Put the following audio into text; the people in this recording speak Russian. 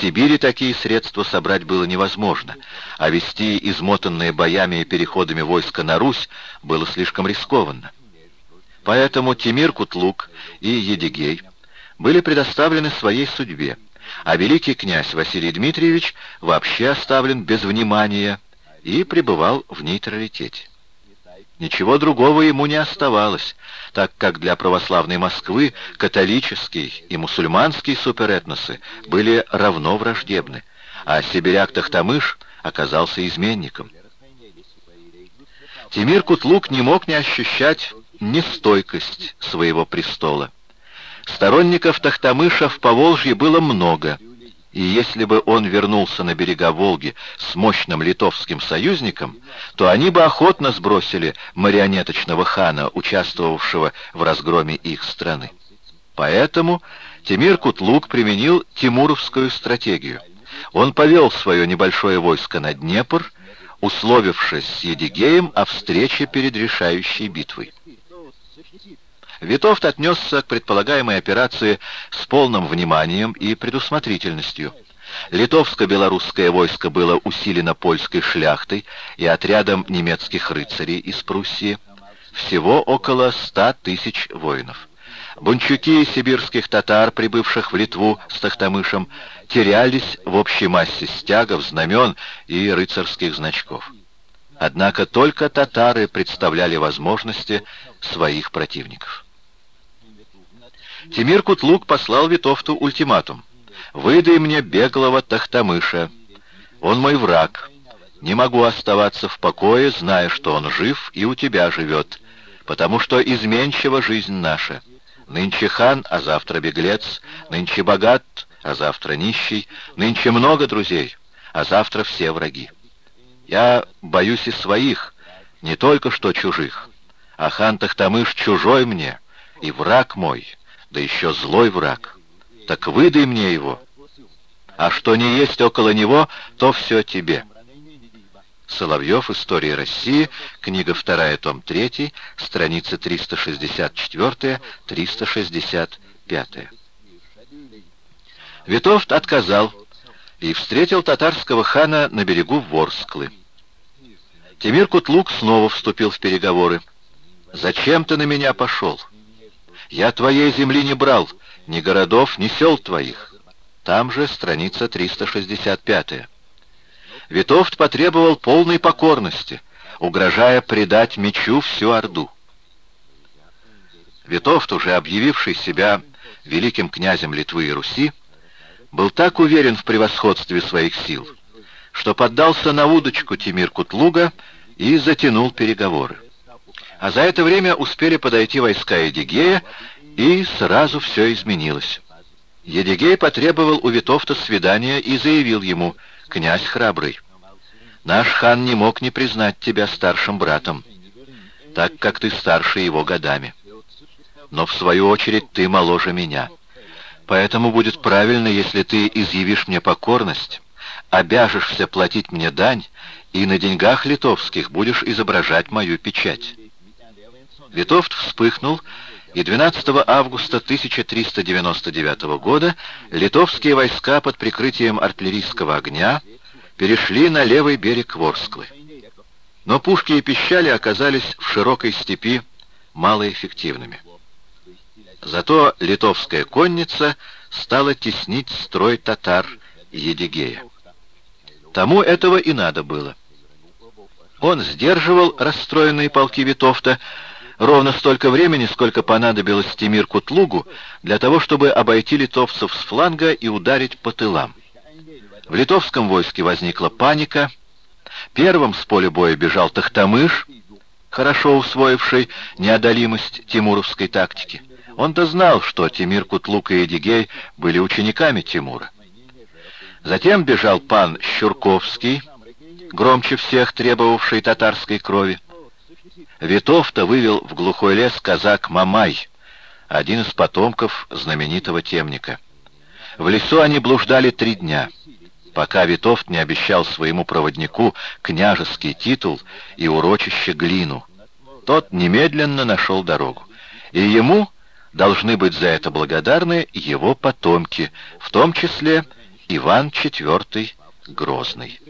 Сибири такие средства собрать было невозможно, а вести измотанные боями и переходами войска на Русь было слишком рискованно. Поэтому Тимир Кутлук и Едигей были предоставлены своей судьбе, а великий князь Василий Дмитриевич вообще оставлен без внимания и пребывал в нейтралитете. Ничего другого ему не оставалось, так как для православной Москвы католический и мусульманский суперэтносы были равно враждебны, а сибиряк Тахтамыш оказался изменником. Тимир Кутлук не мог не ощущать нестойкость своего престола. Сторонников Тахтамыша в Поволжье было много, и если бы он вернулся на берега Волги с мощным литовским союзником, то они бы охотно сбросили марионеточного хана, участвовавшего в разгроме их страны. Поэтому Тимир Кутлук применил тимуровскую стратегию. Он повел свое небольшое войско на Днепр, условившись с Едигеем о встрече перед решающей битвой. Витовт отнесся к предполагаемой операции с полным вниманием и предусмотрительностью. Литовско-белорусское войско было усилено польской шляхтой и отрядом немецких рыцарей из Пруссии. Всего около ста тысяч воинов. Бунчуки сибирских татар, прибывших в Литву с Тахтамышем, терялись в общей массе стягов, знамен и рыцарских значков. Однако только татары представляли возможности своих противников. Тимир Кутлук послал Витовту ультиматум. «Выдай мне беглого Тахтамыша. Он мой враг. Не могу оставаться в покое, зная, что он жив и у тебя живет, потому что изменчива жизнь наша. Нынче хан, а завтра беглец, нынче богат, а завтра нищий, нынче много друзей, а завтра все враги. Я боюсь и своих, не только что чужих, а хан Тахтамыш чужой мне и враг мой» да еще злой враг. Так выдай мне его. А что не есть около него, то все тебе. Соловьев. История России. Книга 2, том 3, страницы 364-365. Витовт отказал и встретил татарского хана на берегу Ворсклы. Тимир Кутлук снова вступил в переговоры. «Зачем ты на меня пошел?» Я твоей земли не брал, ни городов, ни сел твоих. Там же страница 365. Витовт потребовал полной покорности, угрожая предать мечу всю Орду. Витовт, уже объявивший себя великим князем Литвы и Руси, был так уверен в превосходстве своих сил, что поддался на удочку Тимир Кутлуга и затянул переговоры. А за это время успели подойти войска Едигея, и сразу все изменилось. Едигей потребовал у Витовта свидания и заявил ему, «Князь храбрый, наш хан не мог не признать тебя старшим братом, так как ты старше его годами. Но в свою очередь ты моложе меня. Поэтому будет правильно, если ты изъявишь мне покорность, обяжешься платить мне дань и на деньгах литовских будешь изображать мою печать». Витовт вспыхнул, и 12 августа 1399 года литовские войска под прикрытием артиллерийского огня перешли на левый берег Ворсклы. Но пушки и пищали оказались в широкой степи малоэффективными. Зато литовская конница стала теснить строй татар Едигея. Тому этого и надо было. Он сдерживал расстроенные полки Витовта, ровно столько времени, сколько понадобилось Тимир Кутлугу для того, чтобы обойти литовцев с фланга и ударить по тылам. В литовском войске возникла паника. Первым с поля боя бежал Тахтамыш, хорошо усвоивший неодолимость тимуровской тактики. Он-то знал, что Тимир Кутлук и Эдигей были учениками Тимура. Затем бежал пан Щурковский, громче всех требовавший татарской крови. Витовта вывел в глухой лес казак Мамай, один из потомков знаменитого темника. В лесу они блуждали три дня, пока Витовт не обещал своему проводнику княжеский титул и урочище глину. Тот немедленно нашел дорогу, и ему должны быть за это благодарны его потомки, в том числе Иван IV Грозный.